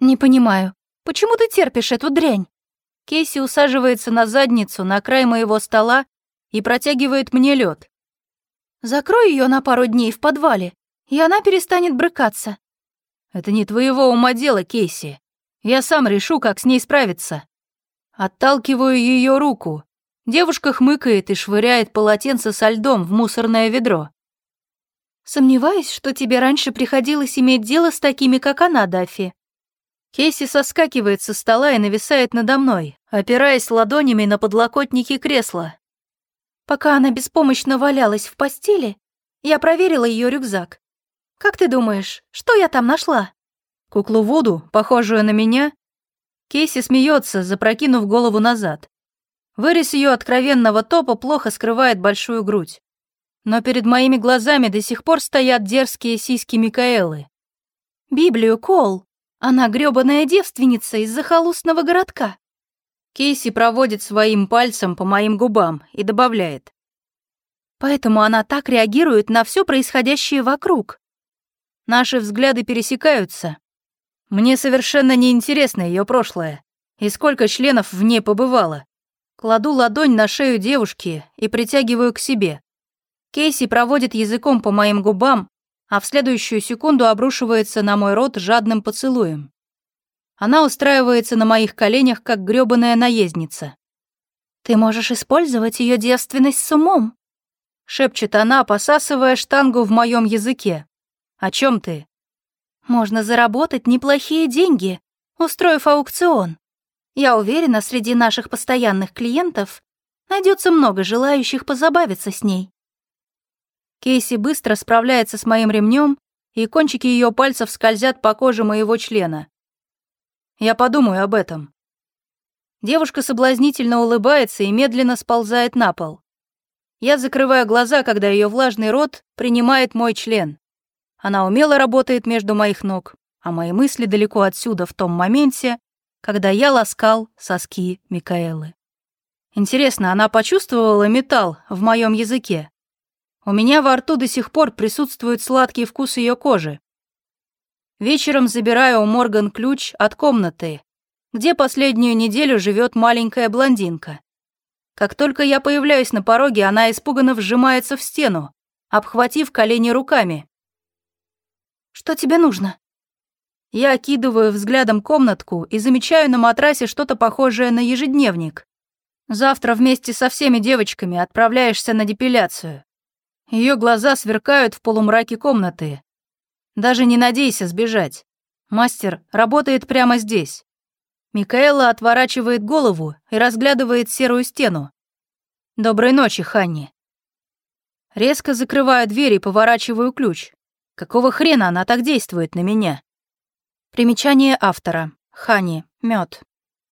«Не понимаю, почему ты терпишь эту дрянь?» Кейси усаживается на задницу на край моего стола и протягивает мне лед. «Закрой ее на пару дней в подвале, и она перестанет брыкаться». «Это не твоего ума дело, Кейси. Я сам решу, как с ней справиться». Отталкиваю ее руку. Девушка хмыкает и швыряет полотенце со льдом в мусорное ведро. Сомневаюсь, что тебе раньше приходилось иметь дело с такими, как она, Даффи. Кейси соскакивает со стола и нависает надо мной, опираясь ладонями на подлокотники кресла. Пока она беспомощно валялась в постели, я проверила ее рюкзак. Как ты думаешь, что я там нашла? Куклу Вуду, похожую на меня? Кейси смеется, запрокинув голову назад. Вырез ее откровенного топа плохо скрывает большую грудь. Но перед моими глазами до сих пор стоят дерзкие сиськи Микаэлы. «Библию, Кол! Она грёбаная девственница из захолустного городка!» Кейси проводит своим пальцем по моим губам и добавляет. «Поэтому она так реагирует на все происходящее вокруг. Наши взгляды пересекаются. Мне совершенно неинтересно ее прошлое и сколько членов в ней побывало. Кладу ладонь на шею девушки и притягиваю к себе. Кейси проводит языком по моим губам, а в следующую секунду обрушивается на мой рот жадным поцелуем. Она устраивается на моих коленях, как грёбаная наездница. «Ты можешь использовать ее девственность с умом», — шепчет она, посасывая штангу в моем языке. «О чем ты?» «Можно заработать неплохие деньги, устроив аукцион. Я уверена, среди наших постоянных клиентов найдется много желающих позабавиться с ней». Кейси быстро справляется с моим ремнем, и кончики ее пальцев скользят по коже моего члена. Я подумаю об этом. Девушка соблазнительно улыбается и медленно сползает на пол. Я закрываю глаза, когда ее влажный рот принимает мой член. Она умело работает между моих ног, а мои мысли далеко отсюда в том моменте, когда я ласкал соски Микаэлы. Интересно, она почувствовала металл в моем языке? У меня во рту до сих пор присутствует сладкий вкус ее кожи. Вечером забираю у Морган ключ от комнаты, где последнюю неделю живет маленькая блондинка. Как только я появляюсь на пороге, она испуганно вжимается в стену, обхватив колени руками. «Что тебе нужно?» Я окидываю взглядом комнатку и замечаю на матрасе что-то похожее на ежедневник. Завтра вместе со всеми девочками отправляешься на депиляцию. Ее глаза сверкают в полумраке комнаты. Даже не надейся сбежать. Мастер работает прямо здесь. Микаэла отворачивает голову и разглядывает серую стену. Доброй ночи, Ханни. Резко закрываю дверь и поворачиваю ключ. Какого хрена она так действует на меня? Примечание автора. Хани. Мед.